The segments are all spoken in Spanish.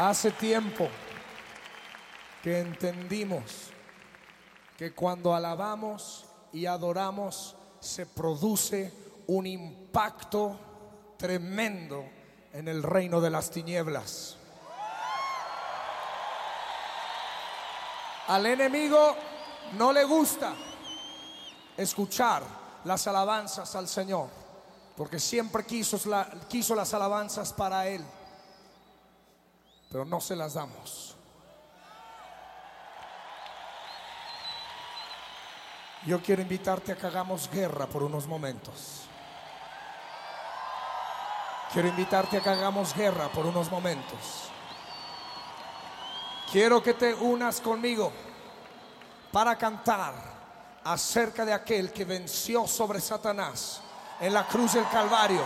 Hace tiempo que entendimos que cuando alabamos y adoramos se produce un impacto tremendo en el reino de las tinieblas. Al enemigo no le gusta escuchar las alabanzas al Señor, porque siempre quiso, las alabanzas para Él, pero no se las damos. Yo quiero invitarte a que hagamos guerra por unos momentos. Quiero invitarte a que hagamos guerra por unos momentos. Quiero que te unas conmigo para cantar acerca de aquel que venció sobre Satanás en la cruz del Calvario.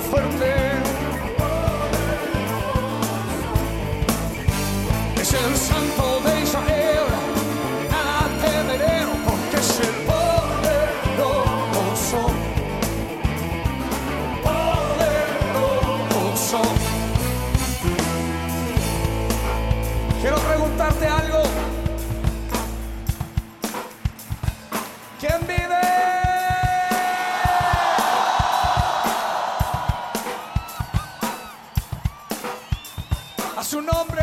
Fuerte. Es el santo de Israel. Nada temeré porque es el poderoso. Poderoso. Quiero preguntarte algo. Su nombre.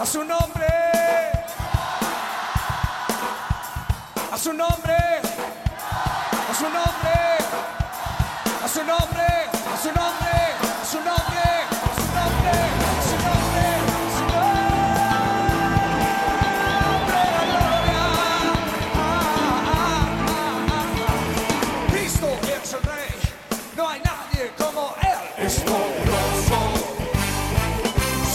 A su nombre. A su nombre. A su nombre. A su nombre. Es poderoso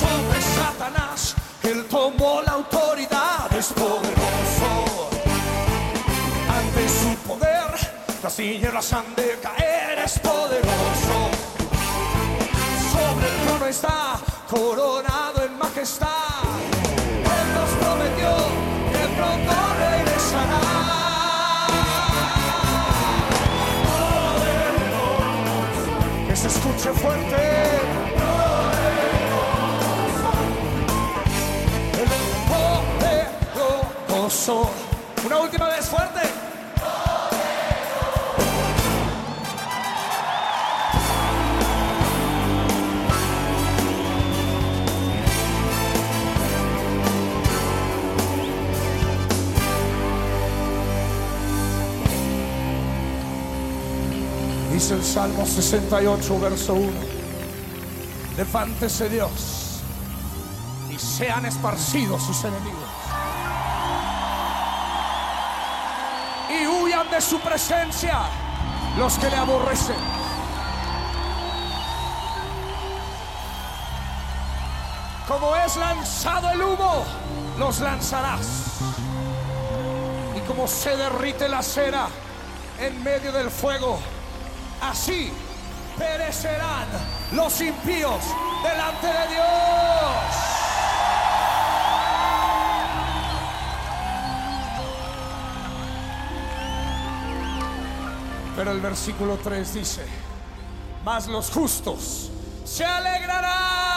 sobre Satanás. Él tomó la autoridad. Es poderoso. Ante su poder, las tinieblas han de caer. Es poderoso. Sobre el trono está coronado en majestad. Poderoso. Una última vez fuerte. Dice el Salmo 68, verso 1. Levántese Dios y sean esparcidos sus enemigos. De su presencia los que le aborrecen. Como es lanzado el humo, los lanzarás. Y como se derrite la cera en medio del fuego, así perecerán los impíos delante de Dios. El versículo 3 dice, mas los justos se alegrarán,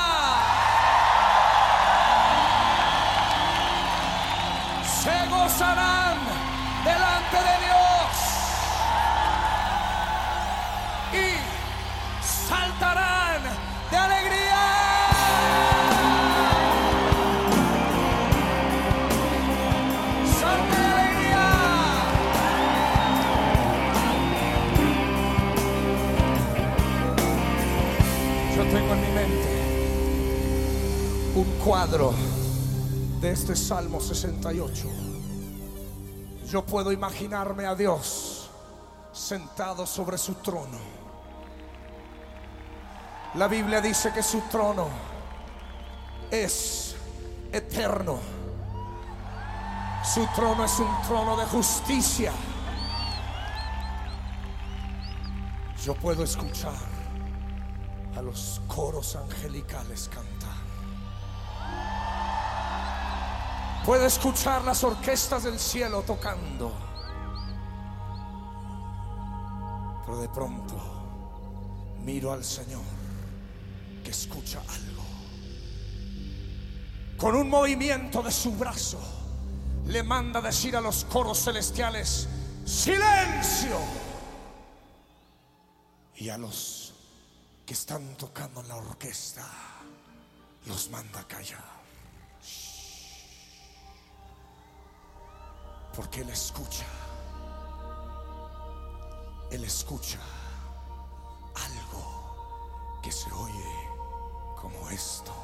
tengo en mi mente un cuadro de este Salmo 68. Yo puedo imaginarme a Dios sentado sobre su trono. La Biblia dice que su trono es eterno. Su trono es un trono de justicia. Yo puedo escuchar a los coros angelicales cantar. Puedo escuchar las orquestas del cielo tocando. Pero de pronto miro al Señor que escucha algo. Con un movimiento de su brazo le manda decir a los coros celestiales, silencio. Y a los que están tocando la orquesta los manda callar. Porque Él escucha. Él escucha algo que se oye como esto.